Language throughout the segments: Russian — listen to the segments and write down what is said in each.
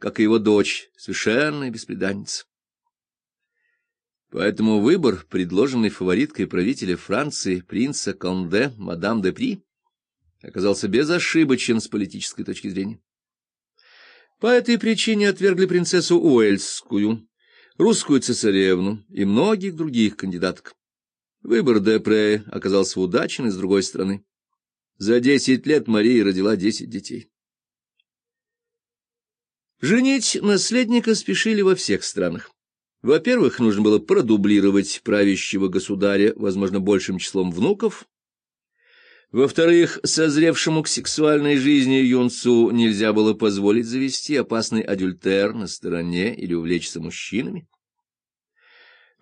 как и его дочь, совершенная беспреданница. Поэтому выбор, предложенный фавориткой правителя Франции, принца Конде, мадам де При, оказался безошибочен с политической точки зрения. По этой причине отвергли принцессу Уэльскую, русскую цесаревну и многих других кандидаток. Выбор Депре оказался удачен и с другой стороны. За десять лет Мария родила десять детей. Женить наследника спешили во всех странах. Во-первых, нужно было продублировать правящего государя, возможно, большим числом внуков. Во-вторых, созревшему к сексуальной жизни юнцу нельзя было позволить завести опасный адюльтер на стороне или увлечься мужчинами.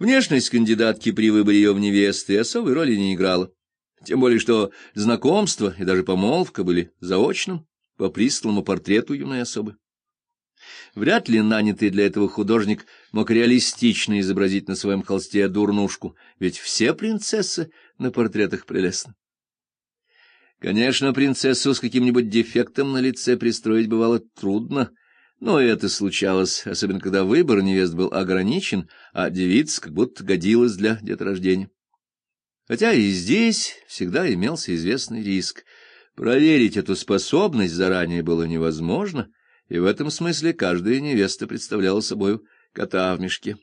Внешность кандидатки при выборе ее в невесты особой роли не играла, тем более что знакомство и даже помолвка были заочным по присланному портрету юной особы. Вряд ли нанятый для этого художник мог реалистично изобразить на своем холсте дурнушку, ведь все принцессы на портретах прелестны. Конечно, принцессу с каким-нибудь дефектом на лице пристроить бывало трудно, но это случалось, особенно когда выбор невест был ограничен, а девица как будто годилась для деторождения. Хотя и здесь всегда имелся известный риск. Проверить эту способность заранее было невозможно, и в этом смысле каждая невеста представляла собой кота в мешке.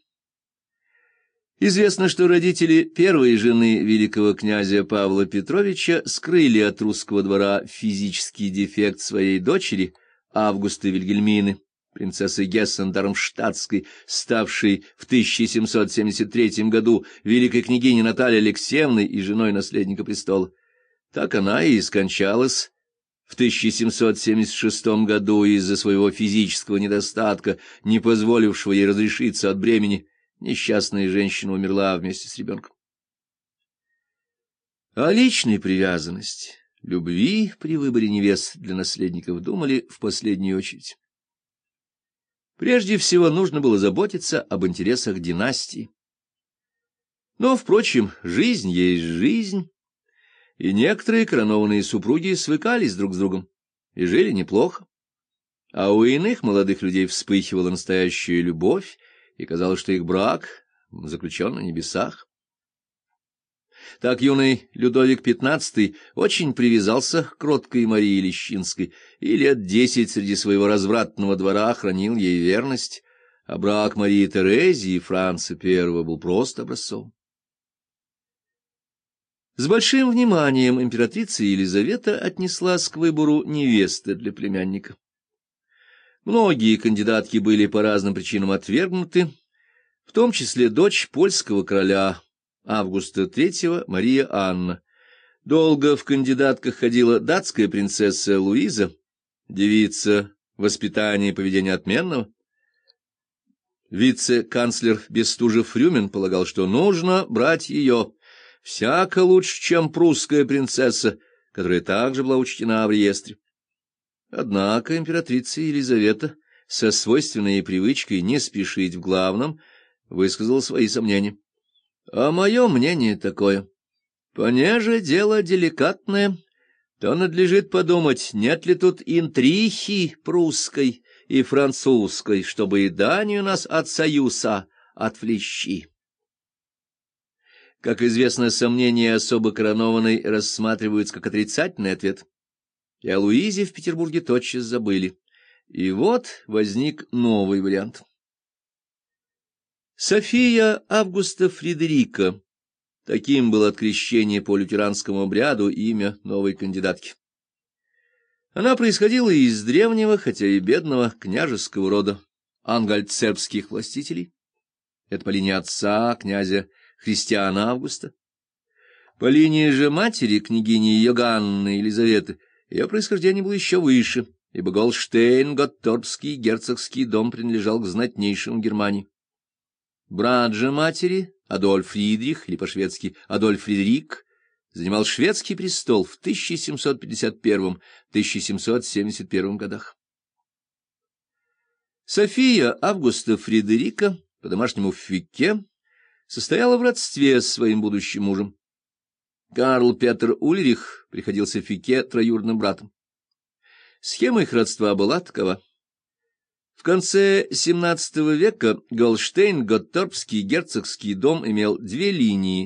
Известно, что родители первой жены великого князя Павла Петровича скрыли от русского двора физический дефект своей дочери, Августы Вильгельмины, принцессы Гессен-Дармштадтской, ставшей в 1773 году великой княгиней Натальей Алексеевной и женой наследника престола. Так она и скончалась в 1776 году из-за своего физического недостатка, не позволившего ей разрешиться от бремени, несчастная женщина умерла вместе с ребенком. О личной привязанности, любви при выборе невест для наследников думали в последнюю очередь. Прежде всего нужно было заботиться об интересах династии. Но, впрочем, жизнь есть жизнь, и некоторые коронованные супруги свыкались друг с другом и жили неплохо. А у иных молодых людей вспыхивала настоящая любовь, и казалось, что их брак заключен на небесах. Так юный Людовик XV очень привязался к кроткой Марии Лещинской и лет десять среди своего развратного двора хранил ей верность, а брак Марии Терезии и Франца I был просто образцом. С большим вниманием императрица Елизавета отнеслась к выбору невесты для племянника. Многие кандидатки были по разным причинам отвергнуты, в том числе дочь польского короля Августа III Мария Анна. Долго в кандидатках ходила датская принцесса Луиза, девица воспитания и поведения отменного. Вице-канцлер Бестужев-Рюмин полагал, что нужно брать ее, всяко лучше, чем прусская принцесса, которая также была учтена в реестре. Однако императрица Елизавета со свойственной привычкой не спешить в главном высказала свои сомнения. А мое мнение такое. Понеже дело деликатное, то надлежит подумать, нет ли тут интрихи прусской и французской, чтобы и Данию нас от союза отвлечи. Как известно, сомнения особо коронованной рассматриваются как отрицательный ответ. И о Луизе в Петербурге тотчас забыли. И вот возник новый вариант. София Августа Фредерика. Таким было от крещения по лютеранскому обряду имя новой кандидатки. Она происходила из древнего, хотя и бедного, княжеского рода ангальцербских властителей. Это по линии отца, князя Христиана Августа. По линии же матери, княгини Йоганны Елизаветы, ее происхождение было еще выше, ибо Голштейн, Готторпский герцогский дом принадлежал к знатнейшим Германии. Брат же матери, Адольф Фридрих, или по-шведски Адольф Фридрик, занимал шведский престол в 1751-1771 годах. София Августа Фредерика, по-домашнему Фике, состояла в родстве с своим будущим мужем. Карл Петр Ульрих приходился Фике троюродным братом. Схема их родства была такова. В конце XVII века Голштейн-Готторпский герцогский дом имел две линии